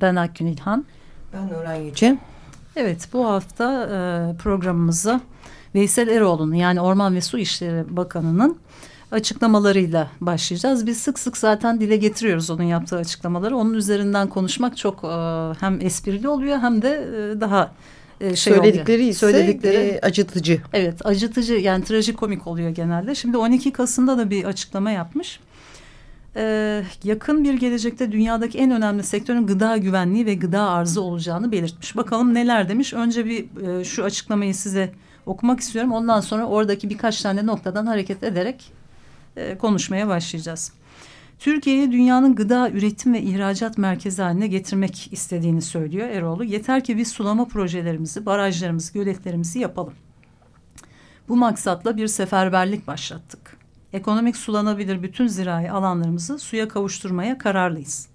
Ben Akgün İlhan. Ben Nuran Yüce. Evet, bu hafta e, programımıza Veysel Eroğlu'nun yani Orman ve Su İşleri Bakanı'nın açıklamalarıyla başlayacağız. Biz sık sık zaten dile getiriyoruz onun yaptığı açıklamaları. Onun üzerinden konuşmak çok e, hem esprili oluyor hem de e, daha e, şey söyledikleri oluyor. ise söyledikleri e, acıtıcı. Evet, acıtıcı yani trajikomik oluyor genelde. Şimdi 12 Kasım'da da bir açıklama yapmış. Ee, yakın bir gelecekte dünyadaki en önemli sektörün gıda güvenliği ve gıda arzı olacağını belirtmiş. Bakalım neler demiş. Önce bir e, şu açıklamayı size okumak istiyorum. Ondan sonra oradaki birkaç tane noktadan hareket ederek e, konuşmaya başlayacağız. Türkiye'yi dünyanın gıda üretim ve ihracat merkezi haline getirmek istediğini söylüyor Eroğlu. Yeter ki biz sulama projelerimizi, barajlarımızı, göletlerimizi yapalım. Bu maksatla bir seferberlik başlattık. Ekonomik sulanabilir bütün zirai alanlarımızı suya kavuşturmaya kararlıyız.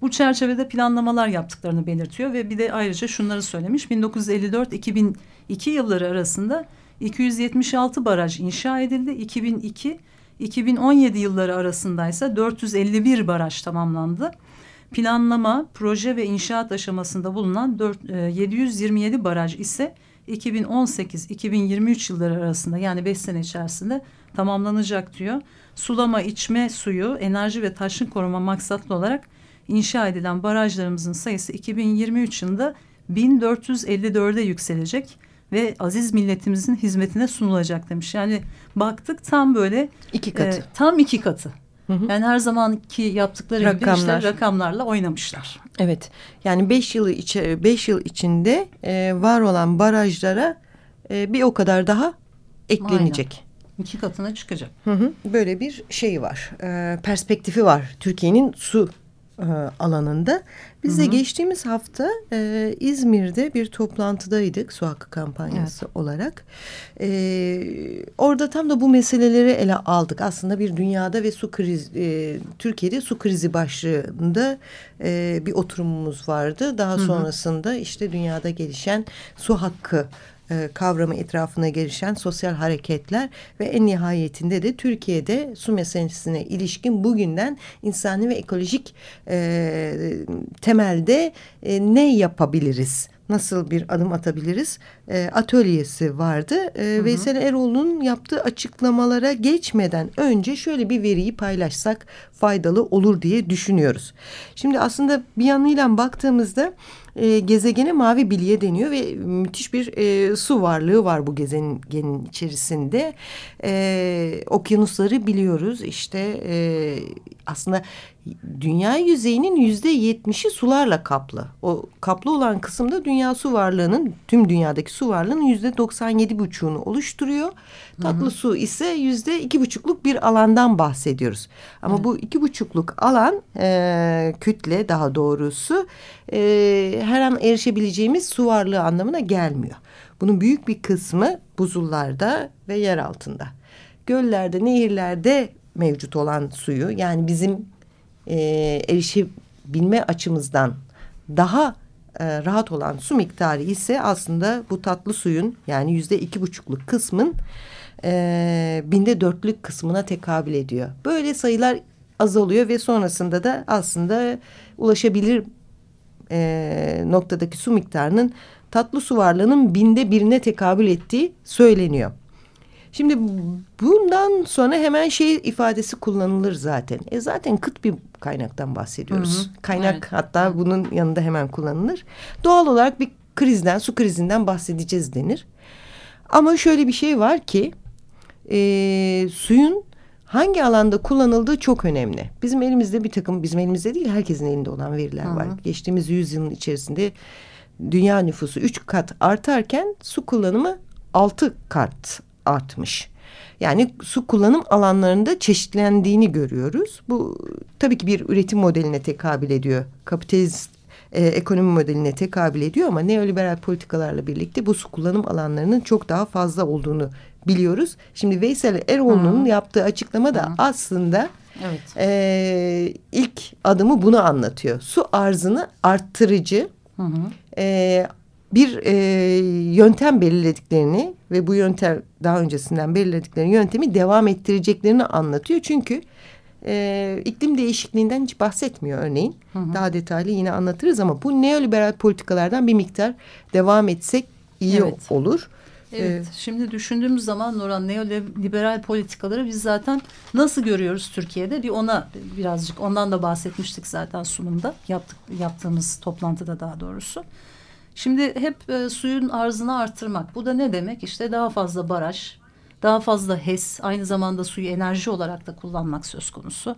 Bu çerçevede planlamalar yaptıklarını belirtiyor ve bir de ayrıca şunları söylemiş. 1954-2002 yılları arasında 276 baraj inşa edildi. 2002 2017 yılları arasındaysa 451 baraj tamamlandı. Planlama, proje ve inşaat aşamasında bulunan 4, e, 727 baraj ise 2018-2023 yılları arasında yani 5 sene içerisinde tamamlanacak diyor. Sulama, içme suyu, enerji ve taşın koruma maksatlı olarak inşa edilen barajlarımızın sayısı 2023 yılında 1454'e yükselecek ve aziz milletimizin hizmetine sunulacak demiş. Yani baktık tam böyle iki katı. E, tam iki katı. Hı hı. Yani her zamanki yaptıkları Rakamlar. gibi işte rakamlarla oynamışlar. Evet. Yani beş yılı içe beş yıl içinde e, var olan barajlara e, bir o kadar daha eklenecek. Aynen. İki katına çıkacak. Hı hı. Böyle bir şey var. E, perspektifi var Türkiye'nin su e, alanında. Biz Hı -hı. de geçtiğimiz hafta e, İzmir'de bir toplantıdaydık su hakkı kampanyası evet. olarak. E, orada tam da bu meseleleri ele aldık. Aslında bir dünyada ve su krizi, e, Türkiye'de su krizi başlığında e, bir oturumumuz vardı. Daha Hı -hı. sonrasında işte dünyada gelişen su hakkı e, kavramı etrafına gelişen sosyal hareketler ve en nihayetinde de Türkiye'de su meselesine ilişkin bugünden insani ve ekolojik e, temelde e, ne yapabiliriz? Nasıl bir adım atabiliriz? E, atölyesi vardı. E, hı hı. Veysel Eroğlu'nun yaptığı açıklamalara geçmeden önce şöyle bir veriyi paylaşsak faydalı olur diye düşünüyoruz. Şimdi aslında bir yanıyla baktığımızda e, gezegene mavi bilye deniyor ve müthiş bir e, su varlığı var bu gezegenin içerisinde. E, okyanusları biliyoruz işte e, aslında dünya yüzeyinin yüzde yetmişi sularla kaplı. O kaplı olan kısımda dünya su varlığının tüm dünyadaki su varlığının yüzde doksan yedi buçuğunu oluşturuyor. Tatlı hı hı. su ise yüzde iki buçukluk bir alandan bahsediyoruz. Ama evet. bu iki buçukluk alan e, kütle daha doğrusu e, her an erişebileceğimiz su varlığı anlamına gelmiyor. Bunun büyük bir kısmı buzullarda ve yer altında. Göllerde, nehirlerde mevcut olan suyu yani bizim e, erişebilme açımızdan daha e, rahat olan su miktarı ise aslında bu tatlı suyun yani yüzde iki buçukluk kısmın e, binde dörtlük kısmına tekabül ediyor. Böyle sayılar azalıyor ve sonrasında da aslında ulaşabilir e, noktadaki su miktarının tatlı su varlığının binde birine tekabül ettiği söyleniyor. Şimdi bundan sonra hemen şey ifadesi kullanılır zaten. E zaten kıt bir kaynaktan bahsediyoruz. Hı hı. Kaynak evet. hatta bunun yanında hemen kullanılır. Doğal olarak bir krizden, su krizinden bahsedeceğiz denir. Ama şöyle bir şey var ki e, suyun hangi alanda kullanıldığı çok önemli. Bizim elimizde bir takım, bizim elimizde değil herkesin elinde olan veriler Hı. var. Geçtiğimiz yüzyılın içerisinde dünya nüfusu üç kat artarken su kullanımı altı kat artmış. Yani su kullanım alanlarında çeşitlendiğini görüyoruz. Bu tabii ki bir üretim modeline tekabül ediyor. Kapitalist e, ekonomi modeline tekabül ediyor ama neoliberal politikalarla birlikte bu su kullanım alanlarının çok daha fazla olduğunu biliyoruz. Şimdi Veysel Eroğlu'nun yaptığı açıklama da Hı. aslında evet. e, ilk adımı bunu anlatıyor. Su arzını arttırıcı hı hı. E, bir e, yöntem belirlediklerini ve bu yöntem daha öncesinden belirledikleri yöntemi devam ettireceklerini anlatıyor. Çünkü e, iklim değişikliğinden hiç bahsetmiyor örneğin. Hı hı. Daha detaylı yine anlatırız ama bu neoliberal politikalardan bir miktar devam etsek iyi evet. olur. Evet, ee, şimdi düşündüğümüz zaman Nurhan neoliberal politikaları biz zaten nasıl görüyoruz Türkiye'de? Bir ona birazcık ondan da bahsetmiştik zaten sunumda yaptık yaptığımız toplantıda daha doğrusu. Şimdi hep e, suyun arzını artırmak. Bu da ne demek? İşte daha fazla baraj, daha fazla HES, aynı zamanda suyu enerji olarak da kullanmak söz konusu.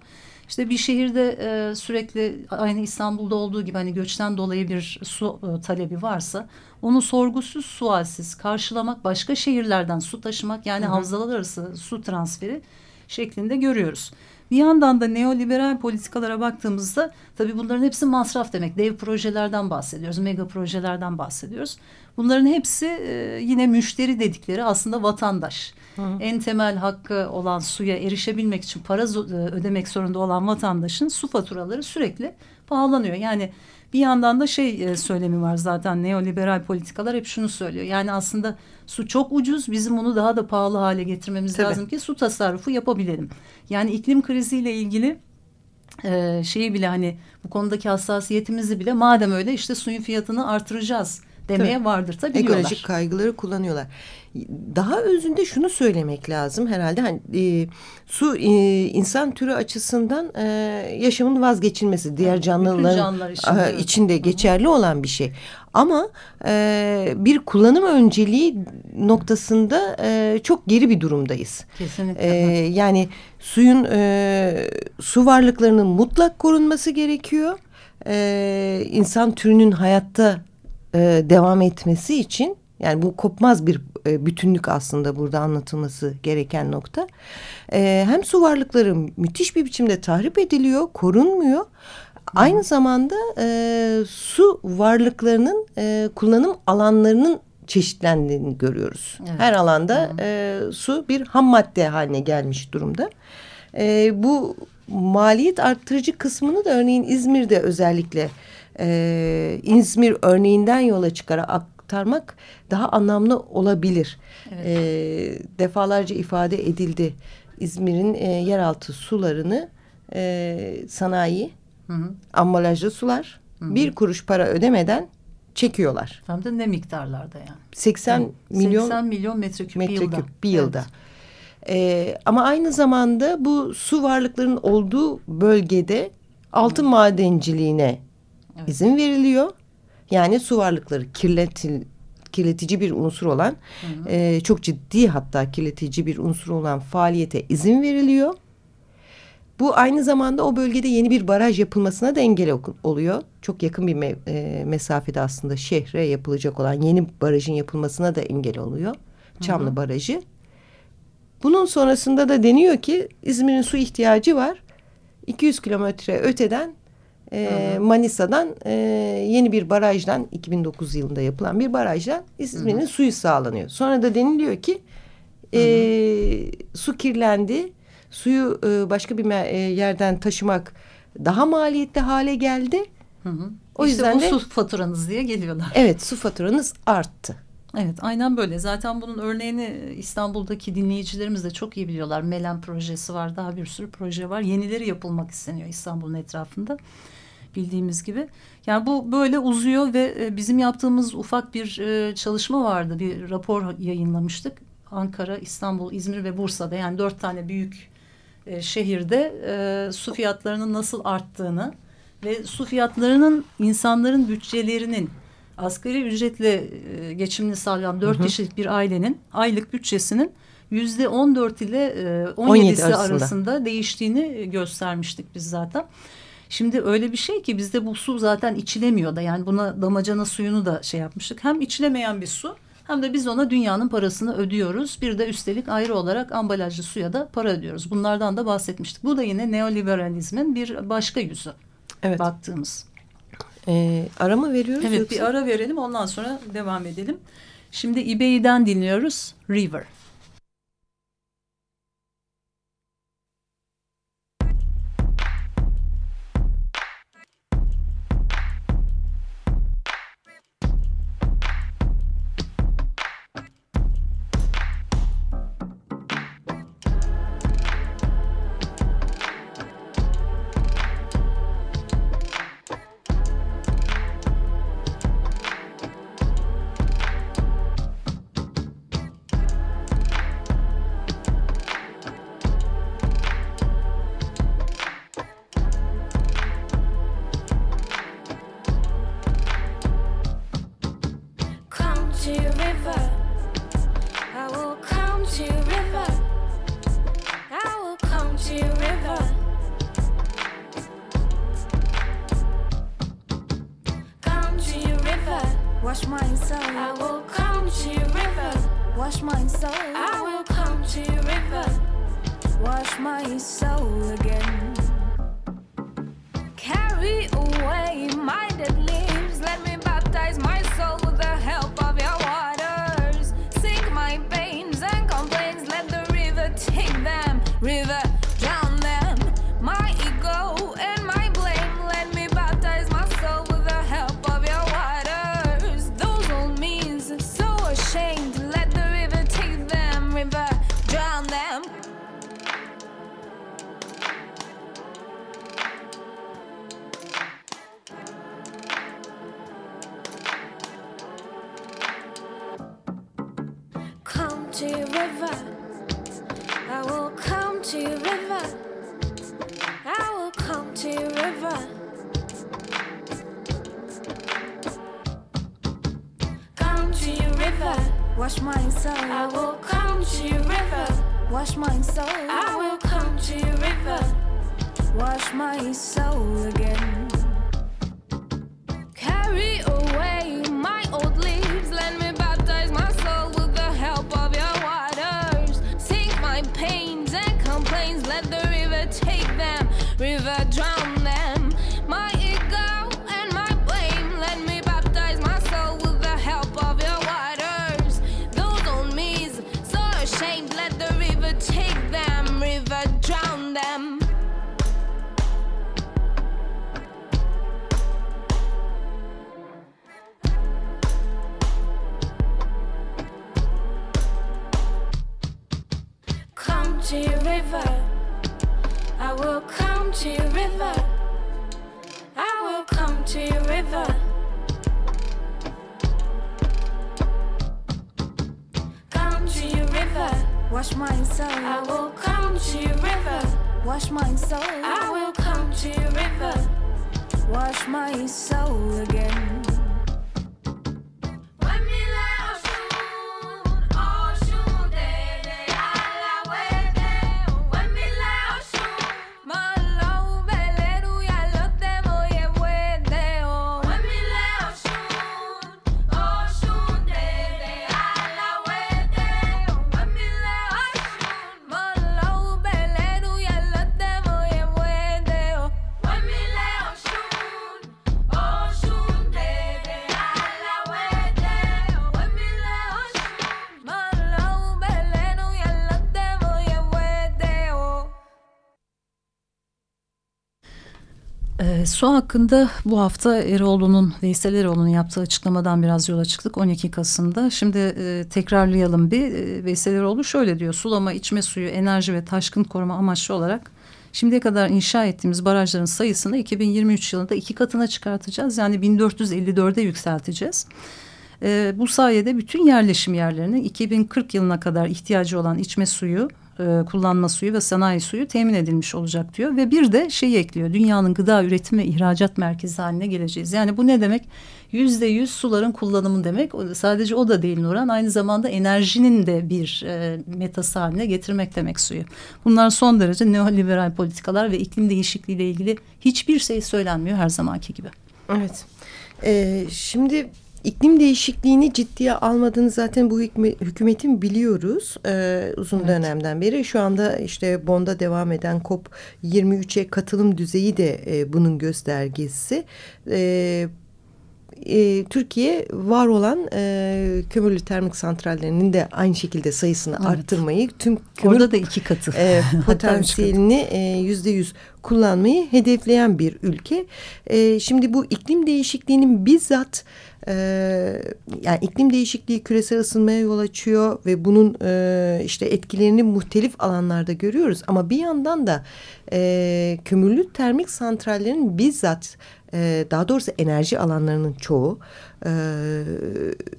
İşte bir şehirde e, sürekli aynı İstanbul'da olduğu gibi hani göçten dolayı bir su e, talebi varsa onu sorgusuz sualsiz karşılamak, başka şehirlerden su taşımak yani hı hı. havzalar arası su transferi şeklinde görüyoruz. Bir yandan da neoliberal politikalara baktığımızda tabii bunların hepsi masraf demek. Dev projelerden bahsediyoruz, mega projelerden bahsediyoruz. Bunların hepsi e, yine müşteri dedikleri aslında vatandaş. Hı. En temel hakkı olan suya erişebilmek için para e, ödemek zorunda olan vatandaşın su faturaları sürekli pahalanıyor. Yani bir yandan da şey e, söylemi var zaten neoliberal politikalar hep şunu söylüyor. Yani aslında su çok ucuz bizim onu daha da pahalı hale getirmemiz Tabii. lazım ki su tasarrufu yapabilelim. Yani iklim kriziyle ilgili e, şeyi bile hani bu konudaki hassasiyetimizi bile madem öyle işte suyun fiyatını artıracağız demeye tabii. vardır tabii Ekolojik kaygıları kullanıyorlar. Daha özünde şunu söylemek lazım herhalde. Hani, e, su e, insan türü açısından e, yaşamın vazgeçilmesi. Diğer canlıların için, içinde geçerli Hı olan bir şey. Ama e, bir kullanım önceliği noktasında e, çok geri bir durumdayız. Kesinlikle. E, yani suyun e, su varlıklarının mutlak korunması gerekiyor. E, insan türünün hayatta e, devam etmesi için yani bu kopmaz bir e, bütünlük aslında burada anlatılması gereken nokta. E, hem su varlıkları müthiş bir biçimde tahrip ediliyor, korunmuyor. Aynı zamanda e, su varlıklarının e, kullanım alanlarının çeşitlendiğini görüyoruz. Evet. Her alanda e, su bir ham madde haline gelmiş durumda. E, bu maliyet arttırıcı kısmını da örneğin İzmir'de özellikle e, İzmir örneğinden yola çıkarak aktarmak daha anlamlı olabilir. Evet. E, defalarca ifade edildi. İzmir'in e, yeraltı sularını e, sanayi, hı hı. ambalajlı sular hı hı. bir kuruş para ödemeden çekiyorlar. Hem de ne miktarlarda yani? 80 evet. milyon 80 milyon metreküp, metreküp bir yılda. Bir yılda. Evet. Ee, ama aynı zamanda bu su varlıklarının olduğu bölgede altın madenciliğine evet. izin veriliyor. Yani su varlıkları kirletil, kirletici bir unsur olan hı hı. E, çok ciddi hatta kirletici bir unsur olan faaliyete izin veriliyor. Bu aynı zamanda o bölgede yeni bir baraj yapılmasına da engel oluyor. Çok yakın bir me e, mesafede aslında şehre yapılacak olan yeni barajın yapılmasına da engel oluyor. Çamlı hı hı. Barajı. Bunun sonrasında da deniyor ki İzmir'in su ihtiyacı var. 200 kilometre öteden e, Manisa'dan e, yeni bir barajdan 2009 yılında yapılan bir barajdan İzmir'in suyu sağlanıyor. Sonra da deniliyor ki e, su kirlendi. Suyu e, başka bir e, yerden taşımak daha maliyetli hale geldi. Hı hı. O işte yüzden bu de, su faturanız diye geliyorlar. Evet su faturanız arttı. Evet aynen böyle. Zaten bunun örneğini İstanbul'daki dinleyicilerimiz de çok iyi biliyorlar. Melen projesi var daha bir sürü proje var. Yenileri yapılmak isteniyor İstanbul'un etrafında bildiğimiz gibi. Yani bu böyle uzuyor ve e, bizim yaptığımız ufak bir e, çalışma vardı. Bir rapor yayınlamıştık. Ankara, İstanbul, İzmir ve Bursa'da yani dört tane büyük e, şehirde su fiyatlarının nasıl arttığını ve su fiyatlarının insanların bütçelerinin asgari ücretle geçimini sağlayan dört kişilik bir ailenin aylık bütçesinin yüzde on dört ile on yedisi arasında. arasında değiştiğini göstermiştik biz zaten. Şimdi öyle bir şey ki bizde bu su zaten içilemiyor da yani buna damacana suyunu da şey yapmıştık. Hem içilemeyen bir su Hem de biz ona dünyanın parasını ödüyoruz. Bir de üstelik ayrı olarak ambalajlı suya da para ödüyoruz. Bunlardan da bahsetmiştik. Bu da yine neoliberalizmin bir başka yüzü Evet. baktığımız. Ee, ara mı veriyoruz? Evet yoksa? bir ara verelim ondan sonra devam edelim. Şimdi eBay'den dinliyoruz River. River. Wash my soul. I will come to your river. Wash my soul. I will come to your river. Wash my soul again. To your river. I will come to your river. I will come to your river. Come to your river. Wash my soul. I will come to your river. Wash my soul. I will come to your river. Wash my soul again. Su hakkında bu hafta Eroğlu'nun, Veysel Eroğlu'nun yaptığı açıklamadan biraz yola çıktık 12 Kasım'da. Şimdi e, tekrarlayalım bir. E, Veysel Eroğlu şöyle diyor. Sulama, içme suyu, enerji ve taşkın koruma amaçlı olarak şimdiye kadar inşa ettiğimiz barajların sayısını 2023 yılında iki katına çıkartacağız. Yani 1454'e yükselteceğiz. E, bu sayede bütün yerleşim yerlerinin 2040 yılına kadar ihtiyacı olan içme suyu, e, kullanma suyu ve sanayi suyu temin edilmiş olacak diyor. Ve bir de şey ekliyor dünyanın gıda üretim ve ihracat merkezi haline geleceğiz. Yani bu ne demek? Yüzde yüz suların kullanımı demek. Sadece o da değil Nurhan aynı zamanda enerjinin de bir e, metası haline getirmek demek suyu. Bunlar son derece neoliberal politikalar ve iklim değişikliği ile ilgili hiçbir şey söylenmiyor her zamanki gibi. Evet. Ee, şimdi iklim değişikliğini ciddiye almadığını zaten bu hükümetin biliyoruz e, uzun Evet. dönemden beri. Şu anda işte Bond'a devam eden COP 23'e katılım düzeyi de e, bunun göstergesi. E, e, Türkiye var olan e, kömürlü termik santrallerinin de aynı şekilde sayısını Evet. arttırmayı tüm kömür Orada da iki katı. e, potansiyelini e, yüzde yüz kullanmayı hedefleyen bir ülke. E, şimdi bu iklim değişikliğinin bizzat e, yani iklim değişikliği küresel ısınmaya yol açıyor ve bunun e, işte etkilerini muhtelif alanlarda görüyoruz. Ama bir yandan da e, kömürlü termik santrallerin bizzat e, daha doğrusu enerji alanlarının çoğu e,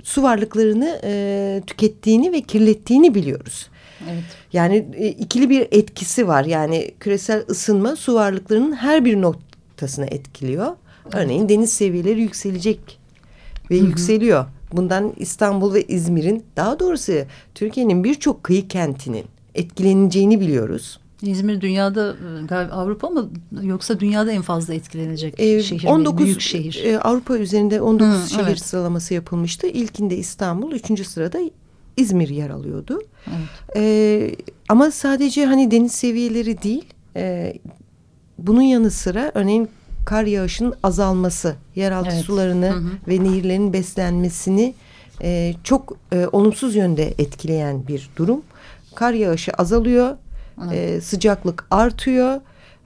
su varlıklarını e, tükettiğini ve kirlettiğini biliyoruz. Evet. Yani e, ikili bir etkisi var. Yani küresel ısınma su varlıklarının her bir noktasını etkiliyor. Örneğin deniz seviyeleri yükselecek ve yükseliyor. Bundan İstanbul ve İzmir'in daha doğrusu Türkiye'nin birçok kıyı kentinin etkileneceğini biliyoruz. İzmir dünyada e, Avrupa mı yoksa dünyada en fazla etkilenecek Ee, şehir mi? 19 Büyük şehir. e, Avrupa üzerinde 19 Hı, şehir evet. sıralaması yapılmıştı. İlkinde İstanbul, üçüncü sırada İzmir yer alıyordu. Evet. Ee, ama sadece hani deniz seviyeleri değil, e, bunun yanı sıra örneğin kar yağışının azalması, yeraltı Evet. Sularını Hı hı. ve nehirlerin beslenmesini e, çok e, olumsuz yönde etkileyen bir durum. Kar yağışı azalıyor, e, sıcaklık artıyor,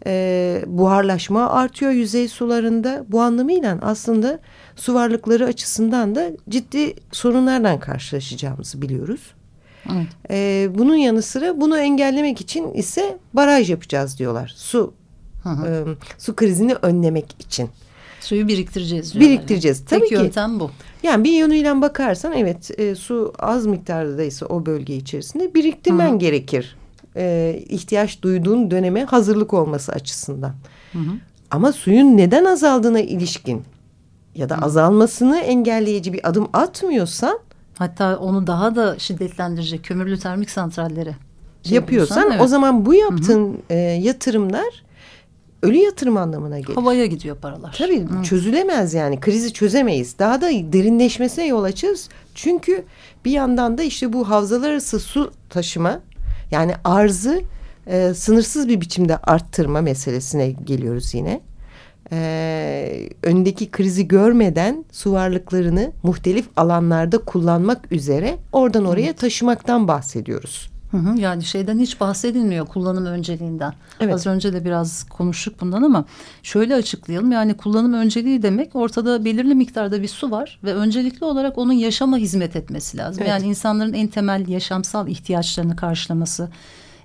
e, buharlaşma artıyor yüzey sularında. Bu anlamıyla aslında su varlıkları açısından da ciddi sorunlardan karşılaşacağımızı biliyoruz. Evet. E, bunun yanı sıra bunu engellemek için ise baraj yapacağız diyorlar. Su Hı hı. e, su krizini önlemek için. Suyu biriktireceğiz diyorlar. Biriktireceğiz. Yani. Tabii Tek ki. yöntem bu. Yani bir yönüyle bakarsan evet e, su az miktardaysa o bölge içerisinde biriktirmen Hı. gerekir. E, ihtiyaç duyduğun döneme hazırlık olması açısından. Hı hı. Ama suyun neden azaldığına ilişkin ya da azalmasını engelleyici bir adım atmıyorsan Hatta onu daha da şiddetlendirecek kömürlü termik santrallere şey yapıyorsan bulursan, evet, o zaman bu yaptığın e, yatırımlar ölü yatırım anlamına gelir. havaya gidiyor paralar. Tabii Hı. çözülemez yani krizi çözemeyiz. Daha da derinleşmesine yol açarız. Çünkü bir yandan da işte bu havzalar arası su taşıma yani arzı e, sınırsız bir biçimde arttırma meselesine geliyoruz yine. E, öndeki krizi görmeden su varlıklarını muhtelif alanlarda kullanmak üzere oradan oraya taşımaktan bahsediyoruz. Hı hı, yani şeyden hiç bahsedilmiyor kullanım önceliğinden. Evet. Az önce de biraz konuştuk bundan ama şöyle açıklayalım. Yani kullanım önceliği demek ortada belirli miktarda bir su var ve öncelikli olarak onun yaşama hizmet etmesi lazım. Evet. Yani insanların en temel yaşamsal ihtiyaçlarını karşılaması,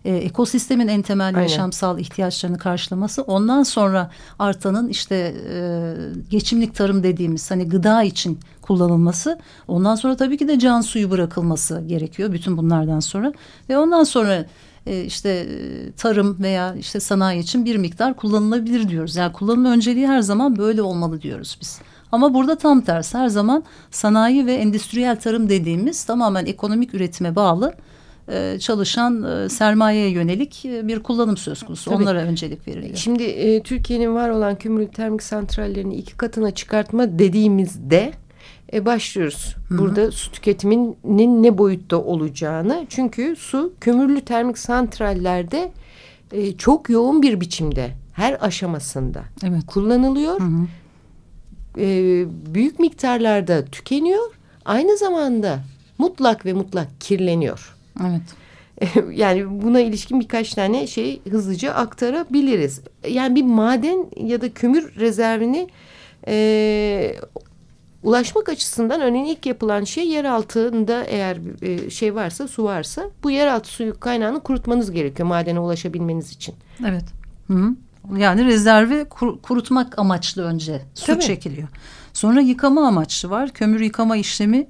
e, ekosistemin en temel Aynen. yaşamsal ihtiyaçlarını karşılaması, ondan sonra artanın işte e, geçimlik tarım dediğimiz hani gıda için kullanılması, ondan sonra tabii ki de can suyu bırakılması gerekiyor bütün bunlardan sonra ve ondan sonra e, işte e, tarım veya işte sanayi için bir miktar kullanılabilir diyoruz. Yani kullanım önceliği her zaman böyle olmalı diyoruz biz. Ama burada tam tersi her zaman sanayi ve endüstriyel tarım dediğimiz tamamen ekonomik üretime bağlı çalışan e, sermayeye yönelik e, bir kullanım söz konusu. Tabii. Onlara öncelik veriliyor. Şimdi e, Türkiye'nin var olan kömürlü termik santrallerini iki katına çıkartma dediğimizde e, başlıyoruz. Burada su tüketiminin ne boyutta olacağını. Çünkü su kömürlü termik santrallerde e, çok yoğun bir biçimde her aşamasında Evet. kullanılıyor. Hı hı. E, büyük miktarlarda tükeniyor. Aynı zamanda mutlak ve mutlak kirleniyor. Evet. yani buna ilişkin birkaç tane şey hızlıca aktarabiliriz. Yani bir maden ya da kömür rezervini e, ulaşmak açısından örneğin ilk yapılan şey yer altında eğer e, şey varsa su varsa bu yeraltı suyu kaynağını kurutmanız gerekiyor madene ulaşabilmeniz için. Evet. Hı hı. Yani rezervi kur- kurutmak amaçlı önce su Tabii. çekiliyor. Sonra yıkama amaçlı var. Kömür yıkama işlemi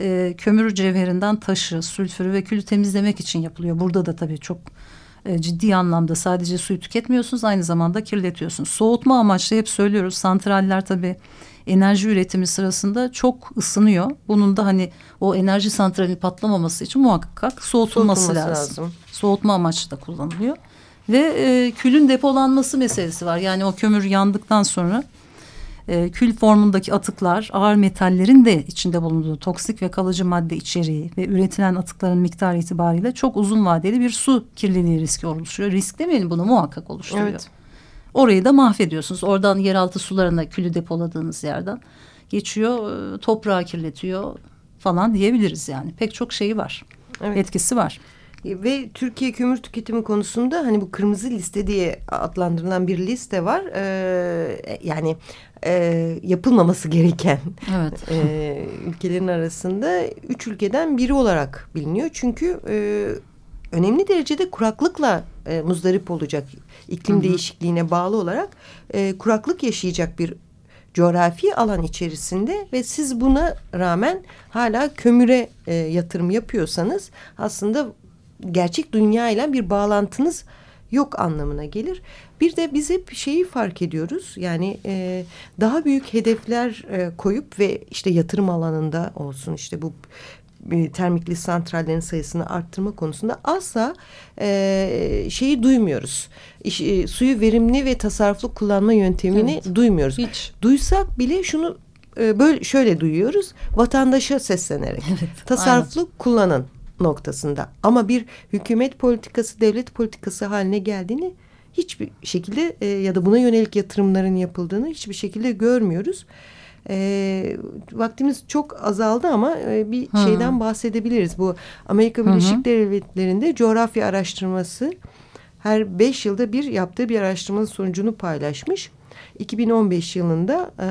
e, kömür cevherinden taşı, sülfürü ve külü temizlemek için yapılıyor. Burada da tabii çok e, ciddi anlamda sadece suyu tüketmiyorsunuz aynı zamanda kirletiyorsunuz. Soğutma amaçlı hep söylüyoruz. Santraller tabii enerji üretimi sırasında çok ısınıyor. Bunun da hani o enerji santralinin patlamaması için muhakkak soğutulması, Soğutulması lazım. lazım. Soğutma amaçlı da kullanılıyor. Ve e, külün depolanması meselesi var. Yani o kömür yandıktan sonra e, kül formundaki atıklar, ağır metallerin de içinde bulunduğu toksik ve kalıcı madde içeriği ve üretilen atıkların miktarı itibariyle çok uzun vadeli bir su kirliliği riski oluşuyor. Risk demeyelim bunu muhakkak oluşturuyor. Evet. Orayı da mahvediyorsunuz. Oradan yeraltı sularına külü depoladığınız yerden geçiyor, e, toprağı kirletiyor falan diyebiliriz yani. Pek çok şeyi var. Evet. Etkisi var. Ve Türkiye kömür tüketimi konusunda hani bu kırmızı liste diye adlandırılan bir liste var. Ee, yani e, yapılmaması gereken Evet. e, ülkelerin arasında üç ülkeden biri olarak biliniyor. Çünkü e, önemli derecede kuraklıkla e, muzdarip olacak iklim Hı hı. değişikliğine bağlı olarak e, kuraklık yaşayacak bir coğrafi alan içerisinde ve siz buna rağmen hala kömüre e, yatırım yapıyorsanız aslında gerçek dünya ile bir bağlantınız yok anlamına gelir. Bir de biz hep şeyi fark ediyoruz yani e, daha büyük hedefler e, koyup ve işte yatırım alanında olsun işte bu e, termikli santrallerin sayısını arttırma konusunda asla e, şeyi duymuyoruz. İş, e, suyu verimli ve tasarruflu kullanma yöntemini Evet. duymuyoruz. Hiç. Duysak bile şunu e, böyle şöyle duyuyoruz. Vatandaşa seslenerek Evet. tasarruflu kullanın noktasında. Ama bir hükümet politikası, devlet politikası haline geldiğini hiçbir şekilde e, ya da buna yönelik yatırımların yapıldığını hiçbir şekilde görmüyoruz. E, vaktimiz çok azaldı ama e, bir Hı. şeyden bahsedebiliriz. Bu Amerika Hı hı. Birleşik Devletleri'nde coğrafya araştırması her beş yılda bir yaptığı bir araştırmanın sonucunu paylaşmış. 2015 yılında e,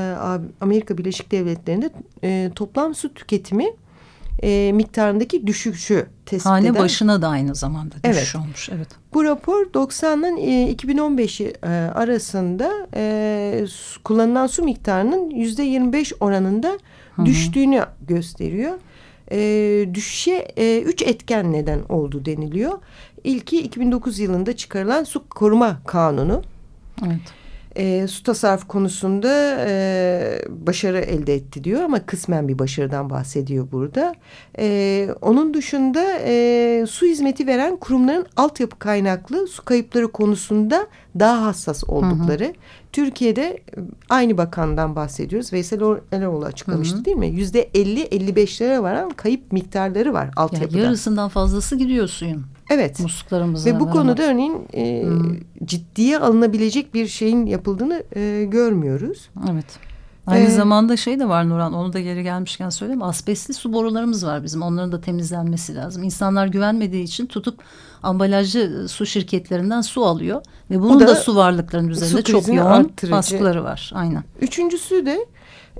Amerika Birleşik Devletleri'nde e, toplam su tüketimi e, miktarındaki düşüşü tespit Hane eden. başına da aynı zamanda düşüş Evet. olmuş. Evet. Bu rapor 90'dan e, 2015 e, arasında e, kullanılan su miktarının yüzde 25 oranında hı. düştüğünü gösteriyor. E, düşüşe e, üç etken neden oldu deniliyor. İlki 2009 yılında çıkarılan su koruma kanunu. Evet. E, su tasarruf konusunda e, başarı elde etti diyor ama kısmen bir başarıdan bahsediyor burada. E, onun dışında e, su hizmeti veren kurumların altyapı kaynaklı su kayıpları konusunda daha hassas oldukları. Türkiye'de e, aynı bakandan bahsediyoruz. Veysel Eroğlu açıklamıştı Hı hı. değil mi? Yüzde 50-55'lere varan kayıp miktarları var Yani altyapıda. yarısından fazlası gidiyor suyun evet. musluklarımıza. Ve bu var konuda örneğin e, Hı. ciddiye alınabilecek bir şeyin yapıldığını e, görmüyoruz. Evet. Aynı Ee, zamanda şey de var Nurhan onu da geri gelmişken söyleyeyim. Asbestli su borularımız var bizim. Onların da temizlenmesi lazım. İnsanlar güvenmediği için tutup ambalajlı su şirketlerinden su alıyor. Ve bunun da da, su varlıklarının üzerinde çok krizini yoğun arttırıcı. baskıları var. Aynen. Üçüncüsü de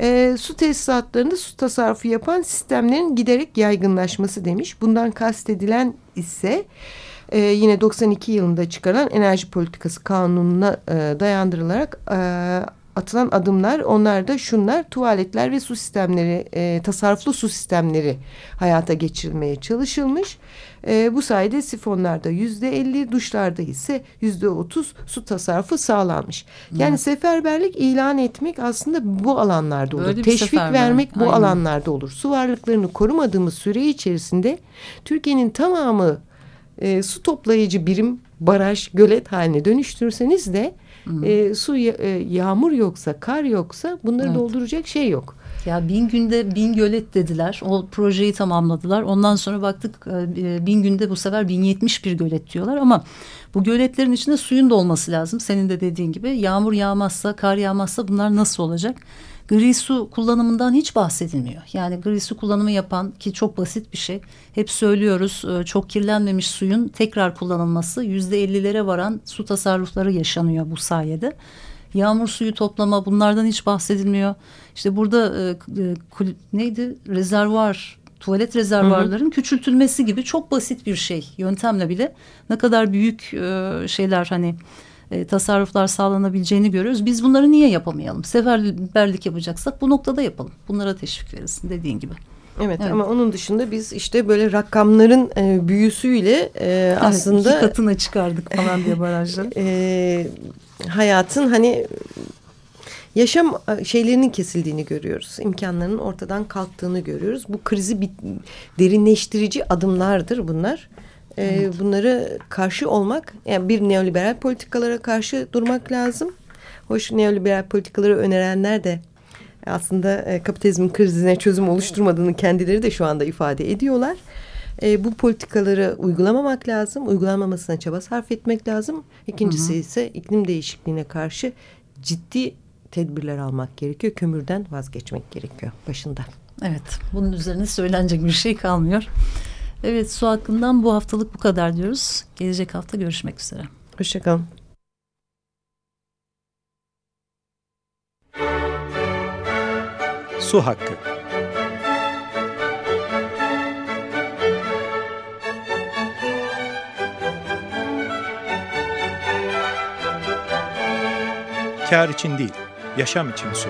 e, su tesisatlarında su tasarrufu yapan sistemlerin giderek yaygınlaşması demiş. Bundan kastedilen ise e, yine 92 yılında çıkarılan enerji politikası kanununa e, dayandırılarak e, atılan adımlar onlar da şunlar tuvaletler ve su sistemleri e, tasarruflu su sistemleri hayata geçirilmeye çalışılmış. E, bu sayede sifonlarda yüzde elli duşlarda ise yüzde otuz su tasarrufu sağlanmış. Yani Evet. seferberlik ilan etmek aslında bu alanlarda olur. Böyle Teşvik vermek bu aynen. alanlarda olur. Su varlıklarını korumadığımız süre içerisinde Türkiye'nin tamamı e, su toplayıcı birim, baraj, gölet haline dönüştürseniz de e, su e, yağmur yoksa, kar yoksa bunları Evet. dolduracak şey yok. Ya bin günde bin gölet dediler. O projeyi tamamladılar. Ondan sonra baktık e, bin günde bu sefer bin yetmiş bir gölet diyorlar. Ama bu göletlerin içinde suyun da olması lazım. Senin de dediğin gibi yağmur yağmazsa, kar yağmazsa bunlar nasıl olacak? Gri su kullanımından hiç bahsedilmiyor. Yani gri su kullanımı yapan ki çok basit bir şey. Hep söylüyoruz e, çok kirlenmemiş suyun tekrar kullanılması yüzde ellilere varan su tasarrufları yaşanıyor bu sayede. Yağmur suyu toplama bunlardan hiç bahsedilmiyor. İşte burada e, e, kul- neydi rezervuar tuvalet rezervuarların küçültülmesi gibi çok basit bir şey yöntemle bile ne kadar büyük e, şeyler hani e, tasarruflar sağlanabileceğini görüyoruz. Biz bunları niye yapamayalım? Seferberlik yapacaksak bu noktada yapalım. Bunlara teşvik verilsin dediğin gibi. Evet, Evet. ama onun dışında biz işte böyle rakamların e, büyüsüyle e, aslında iki katına çıkardık falan diye barajları. e, hayatın hani yaşam e, şeylerinin kesildiğini görüyoruz. İmkanlarının ortadan kalktığını görüyoruz. Bu krizi bit- derinleştirici adımlardır bunlar. E, Bunları karşı olmak, yani bir neoliberal politikalara karşı durmak lazım. Hoş neoliberal politikaları önerenler de aslında e, kapitalizmin krizine çözüm oluşturmadığını kendileri de şu anda ifade ediyorlar. E, bu politikaları uygulamamak lazım. Uygulanmamasına çaba sarf etmek lazım. İkincisi hı hı. ise iklim değişikliğine karşı ciddi tedbirler almak gerekiyor. Kömürden vazgeçmek gerekiyor başında. Evet bunun üzerine söylenecek bir şey kalmıyor. Evet su hakkından bu haftalık bu kadar diyoruz. Gelecek hafta görüşmek üzere. Hoşçakalın. Su hakkı. Kar için değil, yaşam için su.